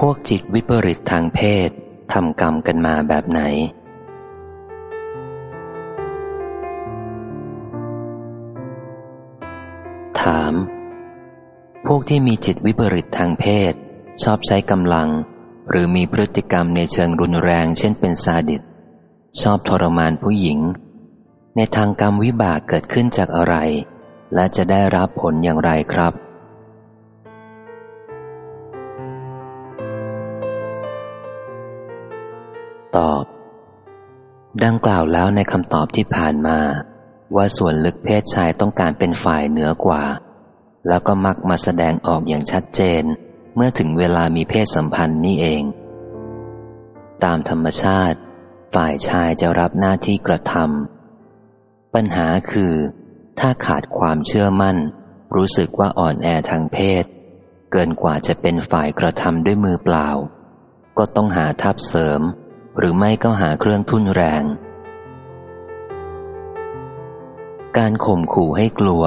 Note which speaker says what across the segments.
Speaker 1: พวกจิตวิปริตทางเพศทำกรรมกันมาแบบไหน ถาม พวกที่มีจิตวิปริตทางเพศ ชอบใช้กำลัง หรือมีพฤติกรรมในเชิงรุนแรงเช่นเป็นซาดิสชอบทรมานผู้หญิง ในทางกรรมวิบากเกิดขึ้นจากอะไร และจะได้รับผลอย่างไรครับ ตอบ ดังกล่าวแล้วในคำตอบที่ผ่านมา ว่าส่วนลึกเพศชายต้องการเป็นฝ่ายเหนือกว่า แล้วก็มักมาแสดงออกอย่างชัดเจน เมื่อถึงเวลามีเพศสัมพันธ์นี่เอง ตามธรรมชาติ ฝ่ายชายจะรับหน้าที่กระทำปัญหาคือ ถ้าขาดความเชื่อมั่น รู้สึกว่าอ่อนแอทางเพศ เกินกว่าจะเป็นฝ่ายกระทำด้วยมือเปล่าก็ต้องหาทับเสริม หรือไม่ก็หาเครื่องทุ่นแรง การข่มขู่ให้กลัว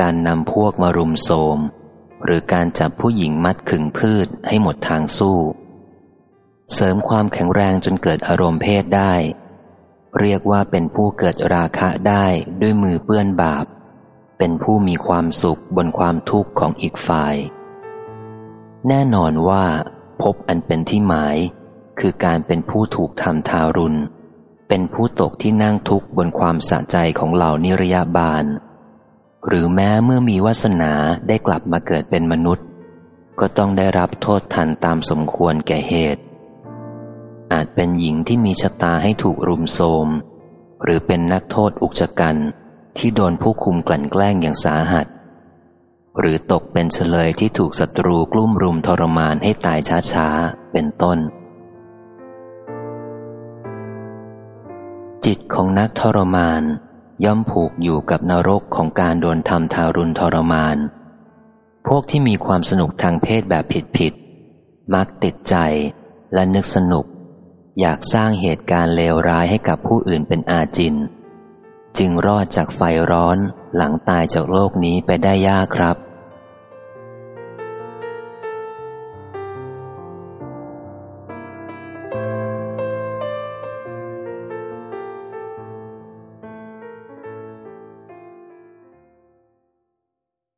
Speaker 1: การนำพวกมารุมโทมหรือการจับผู้หญิงมัดขึงพืชให้หมดทางสู้ เสริมความแข็งแรงจนเกิดอารมณ์เพศได้ เรียกว่าเป็นผู้เกิดราคะได้ด้วยมือเปื้อนบาป เป็นผู้มีความสุขบนความทุกข์ของอีกฝ่าย แน่นอนว่าพบอันเป็นที่หมาย คือการเป็นผู้ถูกทำทารุณ เป็นผู้ตกที่นั่งทุกข์บนความสะใจของเหล่านิรยาบาล หรือแม้เมื่อมีวาสนาได้กลับมาเกิดเป็นมนุษย์ ก็ต้องได้รับโทษทันตามสมควรแก่เหตุ อาจเป็นหญิงที่มีชะตาให้ถูกรุมโทมหรือเป็นนักโทษอุกชะกันที่โดนผู้คุมกลั่นแกล้งอย่างสาหัส หรือตกเป็นเฉลยที่ถูกศัตรูกลุ่มรุมทรมานให้ตายช้าๆ เป็นต้น จิตของนักทรมาน ย่อมผูกอยู่กับนรกของการโดนทำทารุณทรมาน พวกที่มีความสนุกทางเพศแบบผิดๆมักติดใจและนึกสนุก อยากสร้างเหตุการณ์เลวร้ายให้กับผู้อื่นเป็นอาจิน จึงรอดจากไฟร้อนหลังตายจากโลกนี้ไปได้ยากครับ